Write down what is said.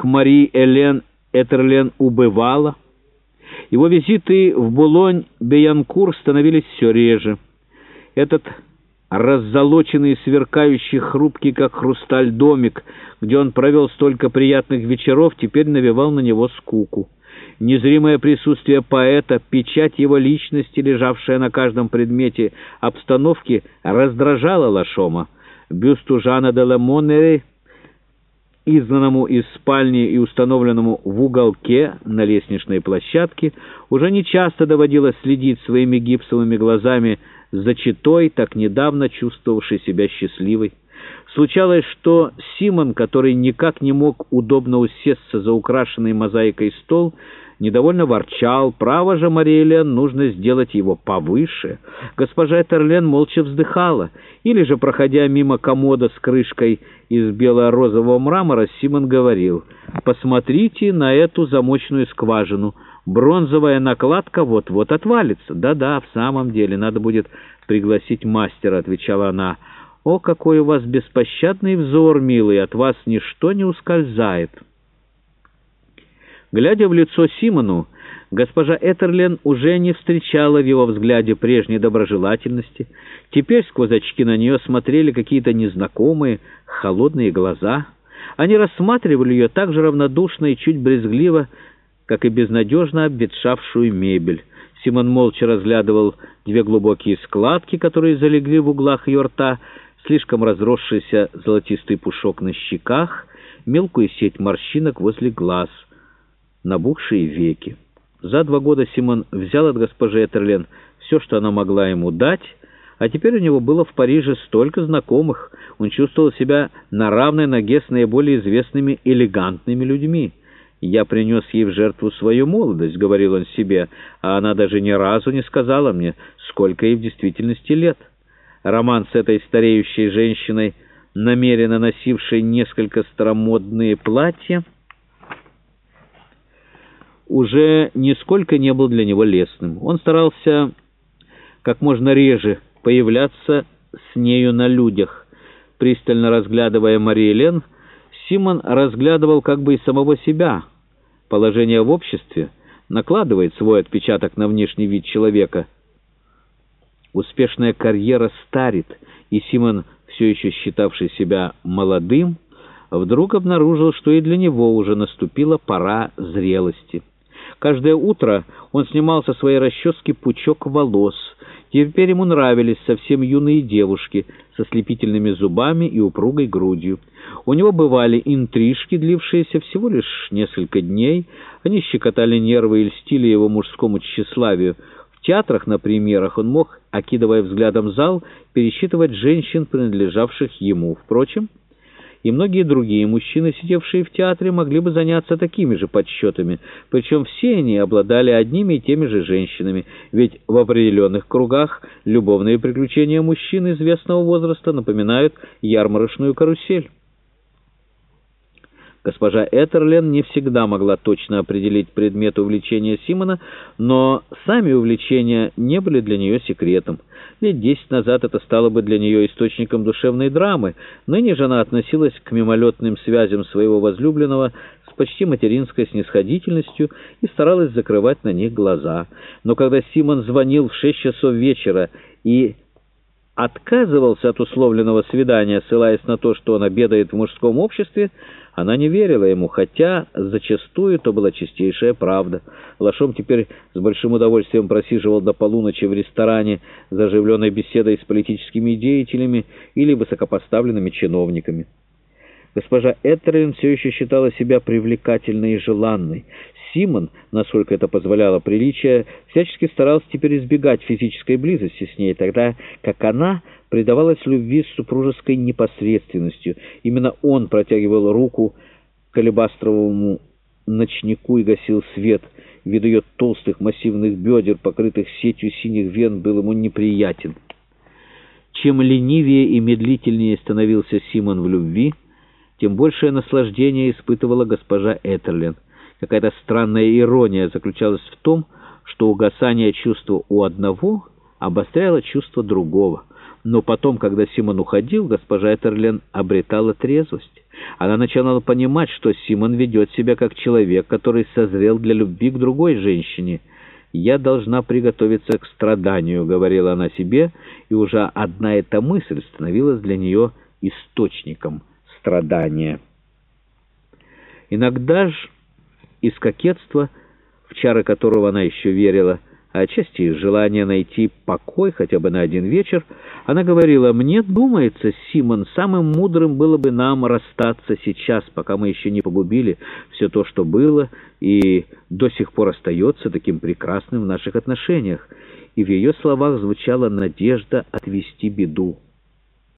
к Мари Элен Этерлен убывала. Его визиты в Булонь-Беянкур становились все реже. Этот раззолоченный, сверкающий, хрупкий, как хрусталь, домик, где он провел столько приятных вечеров, теперь навевал на него скуку. Незримое присутствие поэта, печать его личности, лежавшая на каждом предмете обстановки, раздражала Лашома. Бюсту Жана де Лемонери, изгнанному из спальни и установленному в уголке на лестничной площадке, уже нечасто доводилось следить своими гипсовыми глазами за читой, так недавно чувствовавшей себя счастливой. Случалось, что Симон, который никак не мог удобно усесться за украшенный мозаикой стол, недовольно ворчал. «Право же, Мариэлен, нужно сделать его повыше». Госпожа Терлен молча вздыхала. Или же, проходя мимо комода с крышкой из бело-розового мрамора, Симон говорил, «Посмотрите на эту замочную скважину. Бронзовая накладка вот-вот отвалится». «Да-да, в самом деле, надо будет пригласить мастера», — отвечала она. «О, какой у вас беспощадный взор, милый, от вас ничто не ускользает». Глядя в лицо Симону, госпожа Этерлен уже не встречала в его взгляде прежней доброжелательности. Теперь сквозь очки на нее смотрели какие-то незнакомые, холодные глаза. Они рассматривали ее так же равнодушно и чуть брезгливо, как и безнадежно обветшавшую мебель. Симон молча разглядывал две глубокие складки, которые залегли в углах ее рта, слишком разросшийся золотистый пушок на щеках, мелкую сеть морщинок возле глаз — набухшие веки. За два года Симон взял от госпожи Этерлен все, что она могла ему дать, а теперь у него было в Париже столько знакомых, он чувствовал себя на равной ноге с наиболее известными элегантными людьми. «Я принес ей в жертву свою молодость», — говорил он себе, а она даже ни разу не сказала мне, сколько ей в действительности лет. Роман с этой стареющей женщиной, намеренно носившей несколько старомодные платья, — уже нисколько не был для него лестным. Он старался как можно реже появляться с нею на людях. Пристально разглядывая Мари Лен, Симон разглядывал как бы и самого себя. Положение в обществе накладывает свой отпечаток на внешний вид человека. Успешная карьера старит, и Симон, все еще считавший себя молодым, вдруг обнаружил, что и для него уже наступила пора зрелости. Каждое утро он снимал со своей расчески пучок волос. Теперь ему нравились совсем юные девушки со слепительными зубами и упругой грудью. У него бывали интрижки, длившиеся всего лишь несколько дней. Они щекотали нервы и льстили его мужскому тщеславию. В театрах на премьерах он мог, окидывая взглядом зал, пересчитывать женщин, принадлежавших ему. Впрочем, и многие другие мужчины, сидевшие в театре, могли бы заняться такими же подсчетами, причем все они обладали одними и теми же женщинами, ведь в определенных кругах любовные приключения мужчин известного возраста напоминают ярмарочную карусель. Госпожа Этерлен не всегда могла точно определить предмет увлечения Симона, но сами увлечения не были для нее секретом. Лет десять назад это стало бы для нее источником душевной драмы. Ныне же она относилась к мимолетным связям своего возлюбленного с почти материнской снисходительностью и старалась закрывать на них глаза. Но когда Симон звонил в шесть часов вечера и отказывался от условленного свидания, ссылаясь на то, что он обедает в мужском обществе, она не верила ему, хотя зачастую это была чистейшая правда. Лошом теперь с большим удовольствием просиживал до полуночи в ресторане за оживленной беседой с политическими деятелями или высокопоставленными чиновниками. Госпожа Этерлин все еще считала себя привлекательной и желанной. Симон, насколько это позволяло приличие, всячески старался теперь избегать физической близости с ней, тогда как она предавалась любви с супружеской непосредственностью. Именно он протягивал руку к алебастровому ночнику и гасил свет. Вид ее толстых массивных бедер, покрытых сетью синих вен, был ему неприятен. Чем ленивее и медлительнее становился Симон в любви, тем большее наслаждение испытывала госпожа Этерлен — Какая-то странная ирония заключалась в том, что угасание чувства у одного обостряло чувство другого. Но потом, когда Симон уходил, госпожа Этерлен обретала трезвость. Она начинала понимать, что Симон ведет себя как человек, который созрел для любви к другой женщине. «Я должна приготовиться к страданию», — говорила она себе, и уже одна эта мысль становилась для нее источником страдания. Иногда же из кокетства, в чары которого она еще верила, — а отчасти из желания найти покой хотя бы на один вечер, она говорила, «Мне думается, Симон, самым мудрым было бы нам расстаться сейчас, пока мы еще не погубили все то, что было, и до сих пор остается таким прекрасным в наших отношениях». И в ее словах звучала надежда отвести беду.